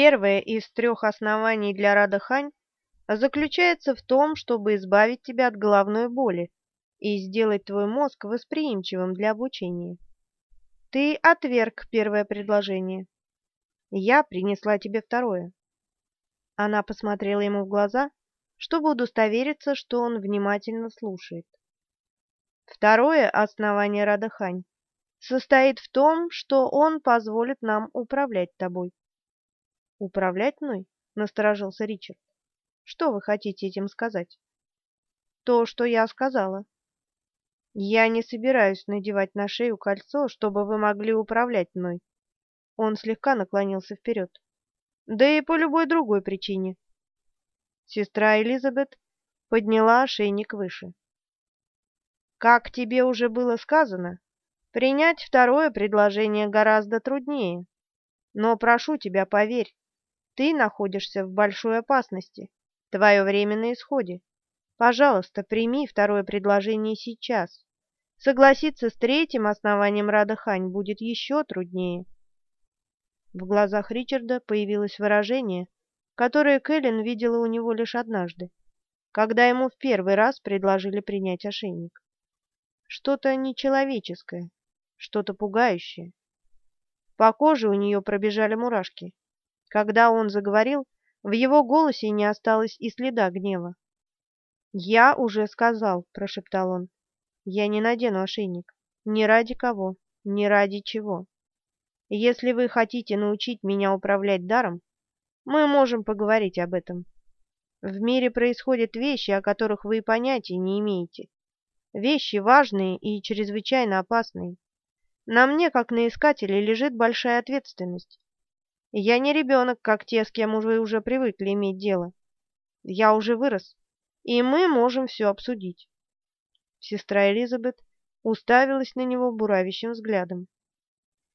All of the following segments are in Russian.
Первое из трех оснований для Радахань заключается в том, чтобы избавить тебя от головной боли и сделать твой мозг восприимчивым для обучения. Ты отверг первое предложение. Я принесла тебе второе. Она посмотрела ему в глаза, чтобы удостовериться, что он внимательно слушает. Второе основание Радахань состоит в том, что он позволит нам управлять тобой. Управлять мной? Насторожился Ричард. Что вы хотите этим сказать? То, что я сказала. Я не собираюсь надевать на шею кольцо, чтобы вы могли управлять мной. Он слегка наклонился вперед. Да и по любой другой причине. Сестра Элизабет подняла ошейник выше. Как тебе уже было сказано, принять второе предложение гораздо труднее. Но прошу тебя, поверь, ты находишься в большой опасности. Твое время на исходе. Пожалуйста, прими второе предложение сейчас. Согласиться с третьим основанием Радахань будет еще труднее. В глазах Ричарда появилось выражение, которое Кэлен видела у него лишь однажды, когда ему в первый раз предложили принять ошейник. Что-то нечеловеческое, что-то пугающее. По коже у нее пробежали мурашки. Когда он заговорил, в его голосе не осталось и следа гнева. «Я уже сказал», — прошептал он, — «я не надену ошейник. Ни ради кого, ни ради чего. Если вы хотите научить меня управлять даром, мы можем поговорить об этом. В мире происходят вещи, о которых вы понятия не имеете. Вещи важные и чрезвычайно опасные. На мне, как на искателе, лежит большая ответственность. Я не ребенок, как те, с кем вы уже привыкли иметь дело. Я уже вырос, и мы можем все обсудить. Сестра Элизабет уставилась на него буравящим взглядом.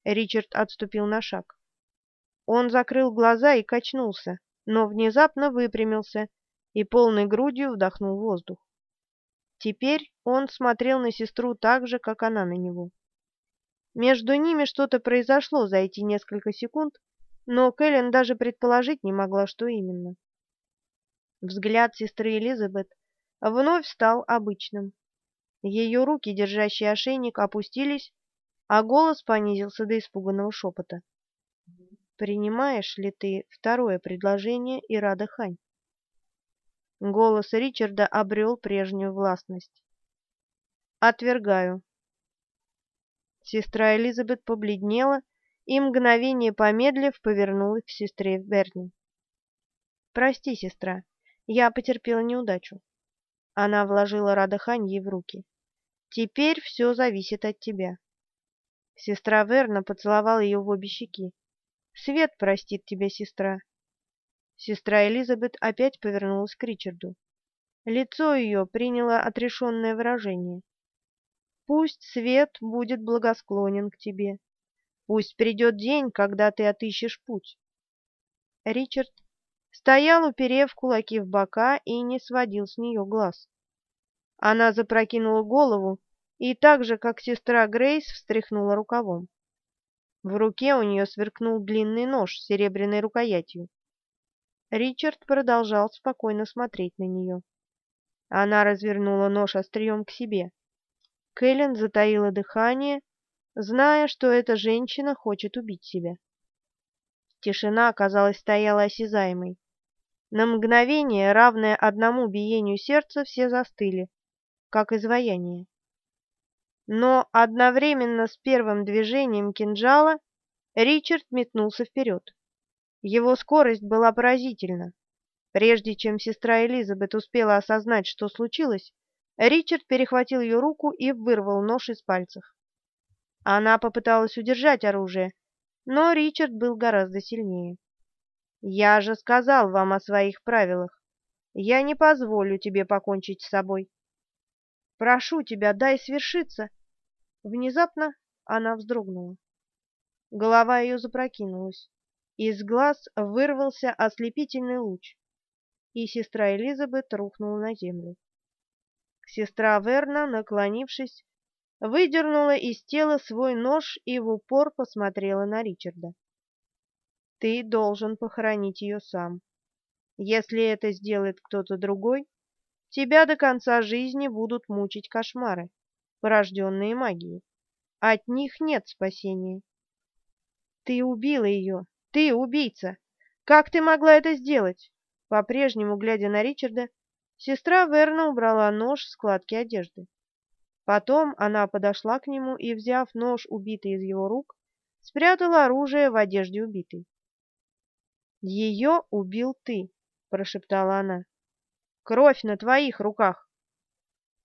Ричард отступил на шаг. Он закрыл глаза и качнулся, но внезапно выпрямился и полной грудью вдохнул воздух. Теперь он смотрел на сестру так же, как она на него. Между ними что-то произошло за эти несколько секунд, но Кэлен даже предположить не могла, что именно. Взгляд сестры Элизабет вновь стал обычным. Ее руки, держащие ошейник, опустились, а голос понизился до испуганного шепота. «Принимаешь ли ты второе предложение Ирада Хань?» Голос Ричарда обрел прежнюю властность. «Отвергаю». Сестра Элизабет побледнела и, мгновение помедлив, повернулась к сестре Берни. «Прости, сестра, я потерпела неудачу». Она вложила Радахань ей в руки. «Теперь все зависит от тебя». Сестра Верна поцеловала ее в обе щеки. «Свет простит тебя, сестра». Сестра Элизабет опять повернулась к Ричарду. Лицо ее приняло отрешенное выражение. «Пусть свет будет благосклонен к тебе. Пусть придет день, когда ты отыщешь путь. Ричард стоял, уперев кулаки в бока, и не сводил с нее глаз. Она запрокинула голову и так же, как сестра Грейс, встряхнула рукавом. В руке у нее сверкнул длинный нож с серебряной рукоятью. Ричард продолжал спокойно смотреть на нее. Она развернула нож острием к себе. Кэлен затаила дыхание зная, что эта женщина хочет убить себя. Тишина, казалось, стояла осязаемой. На мгновение, равное одному биению сердца, все застыли, как изваяние. Но одновременно с первым движением кинжала Ричард метнулся вперед. Его скорость была поразительна. Прежде чем сестра Элизабет успела осознать, что случилось, Ричард перехватил ее руку и вырвал нож из пальцев. Она попыталась удержать оружие, но Ричард был гораздо сильнее. «Я же сказал вам о своих правилах. Я не позволю тебе покончить с собой. Прошу тебя, дай свершиться!» Внезапно она вздрогнула. Голова ее запрокинулась. Из глаз вырвался ослепительный луч, и сестра Элизабет рухнула на землю. Сестра Верна, наклонившись, выдернула из тела свой нож и в упор посмотрела на Ричарда. Ты должен похоронить ее сам. Если это сделает кто-то другой, тебя до конца жизни будут мучить кошмары, порожденные магией. От них нет спасения. Ты убила ее. Ты убийца. Как ты могла это сделать? По-прежнему, глядя на Ричарда, сестра Верна убрала нож в складки одежды. Потом она подошла к нему и, взяв нож, убитый из его рук, спрятала оружие в одежде убитой. «Ее убил ты», — прошептала она. «Кровь на твоих руках».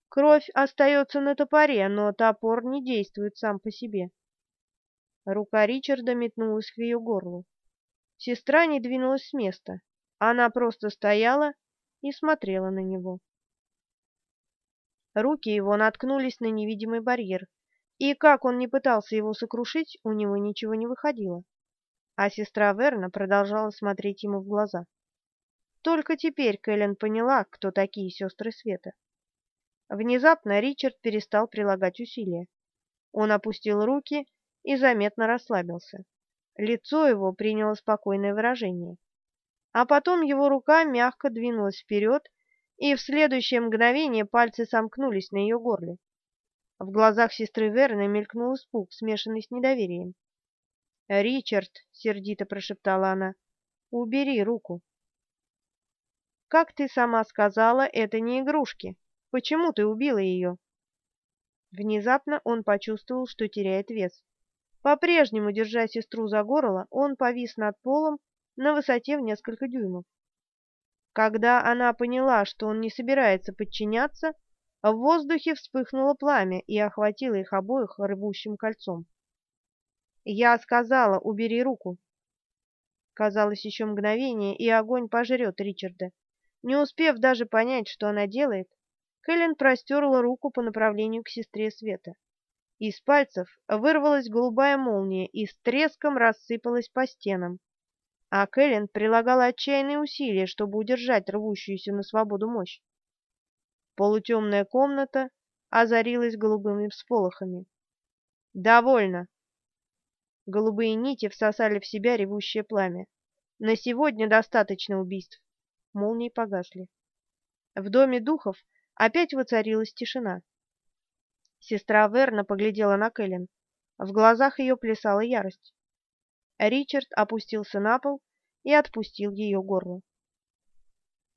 Кровь остается на топоре, но топор не действует сам по себе. Рука Ричарда метнулась к ее горлу. Сестра не двинулась с места. Она просто стояла и смотрела на него. Руки его наткнулись на невидимый барьер, и как он не пытался его сокрушить, у него ничего не выходило. А сестра Верна продолжала смотреть ему в глаза. Только теперь Кэлен поняла, кто такие сестры Света. Внезапно Ричард перестал прилагать усилия. Он опустил руки и заметно расслабился. Лицо его приняло спокойное выражение. А потом его рука мягко двинулась вперед, и в следующее мгновение пальцы сомкнулись на ее горле. В глазах сестры Верны мелькнул испуг, смешанный с недоверием. «Ричард!» — сердито прошептала она. «Убери руку!» «Как ты сама сказала, это не игрушки. Почему ты убила ее?» Внезапно он почувствовал, что теряет вес. По-прежнему, держа сестру за горло, он повис над полом на высоте в несколько дюймов. Когда она поняла, что он не собирается подчиняться, в воздухе вспыхнуло пламя и охватило их обоих рвущим кольцом. «Я сказала, убери руку!» Казалось, еще мгновение, и огонь пожрет Ричарда. Не успев даже понять, что она делает, Кэлен простерла руку по направлению к сестре Света. Из пальцев вырвалась голубая молния и с треском рассыпалась по стенам. А Кэлен прилагала отчаянные усилия, чтобы удержать рвущуюся на свободу мощь. Полутемная комната озарилась голубыми всполохами. «Довольно!» Голубые нити всосали в себя ревущее пламя. «На сегодня достаточно убийств!» Молнии погасли. В доме духов опять воцарилась тишина. Сестра Верна поглядела на Кэлен. В глазах ее плясала ярость. Ричард опустился на пол и отпустил ее горло.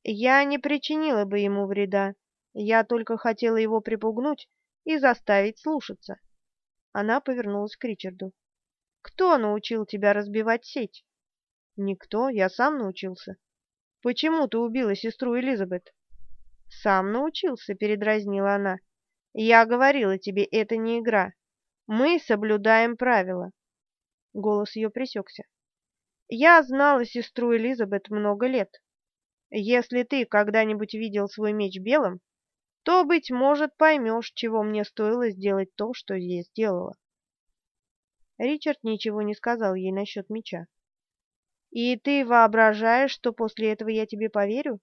«Я не причинила бы ему вреда. Я только хотела его припугнуть и заставить слушаться». Она повернулась к Ричарду. «Кто научил тебя разбивать сеть?» «Никто, я сам научился». «Почему ты убила сестру Элизабет?» «Сам научился», — передразнила она. Я говорила тебе, это не игра. Мы соблюдаем правила. Голос ее пресекся. Я знала сестру Элизабет много лет. Если ты когда-нибудь видел свой меч белым, то, быть может, поймешь, чего мне стоило сделать то, что я сделала. Ричард ничего не сказал ей насчет меча. «И ты воображаешь, что после этого я тебе поверю?»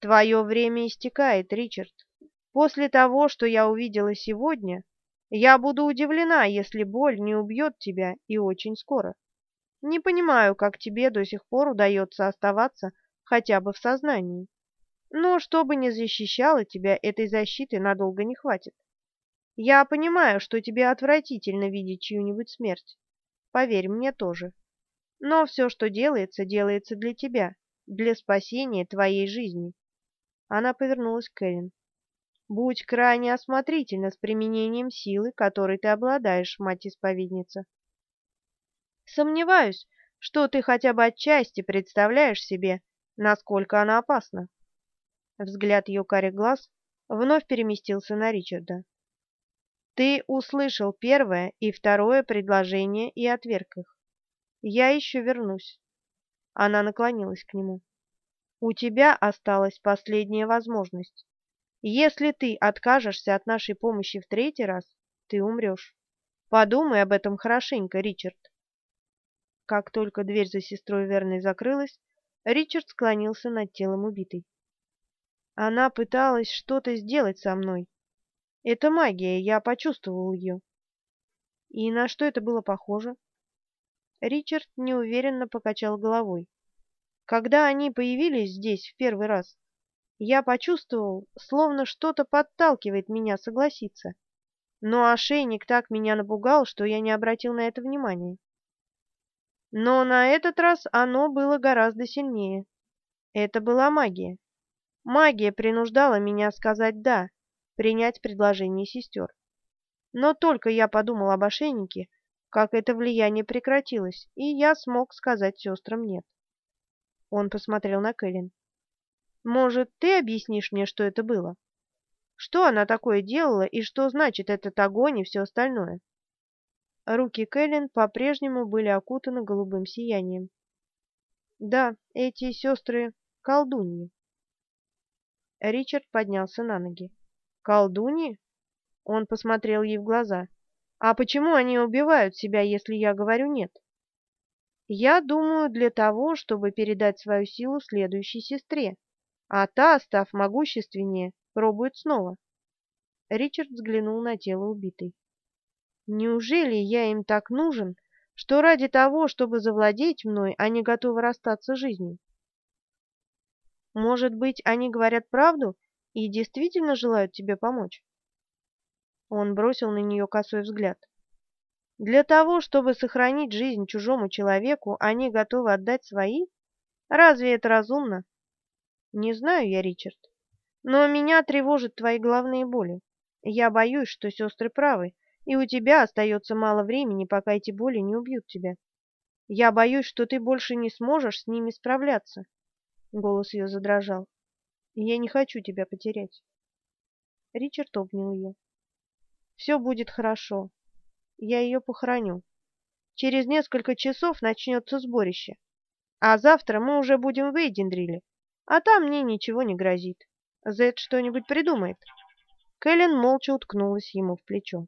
«Твое время истекает, Ричард. После того, что я увидела сегодня, я буду удивлена, если боль не убьет тебя и очень скоро. Не понимаю, как тебе до сих пор удается оставаться хотя бы в сознании. Но чтобы не защищало тебя, этой защиты надолго не хватит. Я понимаю, что тебе отвратительно видеть чью-нибудь смерть. Поверь, мне тоже. Но все, что делается, делается для тебя, для спасения твоей жизни. Она повернулась к Кэлен. Будь крайне осмотрительна с применением силы, которой ты обладаешь, мать-исповедница. Сомневаюсь, что ты хотя бы отчасти представляешь себе, насколько она опасна. Взгляд ее карих глаз вновь переместился на Ричарда. Ты услышал первое и второе предложение и отверг их. Я еще вернусь. Она наклонилась к нему. У тебя осталась последняя возможность. Если ты откажешься от нашей помощи в третий раз, ты умрешь. Подумай об этом хорошенько, Ричард. Как только дверь за сестрой Верной закрылась, Ричард склонился над телом убитой. Она пыталась что-то сделать со мной. Это магия, я почувствовал ее. И на что это было похоже? Ричард неуверенно покачал головой. Когда они появились здесь в первый раз, я почувствовал, словно что-то подталкивает меня согласиться. Но ошейник так меня напугал, что я не обратил на это внимания. Но на этот раз оно было гораздо сильнее. Это была магия. Магия принуждала меня сказать «да», принять предложение сестер. Но только я подумал об ошейнике, как это влияние прекратилось, и я смог сказать сестрам «нет». Он посмотрел на Кэлен. Может, ты объяснишь мне, что это было? Что она такое делала и что значит этот огонь и все остальное? Руки Кэлен по-прежнему были окутаны голубым сиянием. Да, эти сестры — колдуньи. Ричард поднялся на ноги. Колдуньи? Он посмотрел ей в глаза. А почему они убивают себя, если я говорю нет? Я думаю, для того, чтобы передать свою силу следующей сестре а та, став могущественнее, пробует снова. Ричард взглянул на тело убитой. Неужели я им так нужен, что ради того, чтобы завладеть мной, они готовы расстаться жизнью? Может быть, они говорят правду и действительно желают тебе помочь? Он бросил на нее косой взгляд. Для того, чтобы сохранить жизнь чужому человеку, они готовы отдать свои? Разве это разумно? Не знаю я, Ричард, но меня тревожат твои головные боли. Я боюсь, что сестры правы, и у тебя остается мало времени, пока эти боли не убьют тебя. Я боюсь, что ты больше не сможешь с ними справляться. Голос ее задрожал. Я не хочу тебя потерять. Ричард обнял ее. Все будет хорошо. Я ее похороню. Через несколько часов начнется сборище. А завтра мы уже будем в Эйдендриле. А там мне ничего не грозит. Зед что-нибудь придумает. Кэлен молча уткнулась ему в плечо.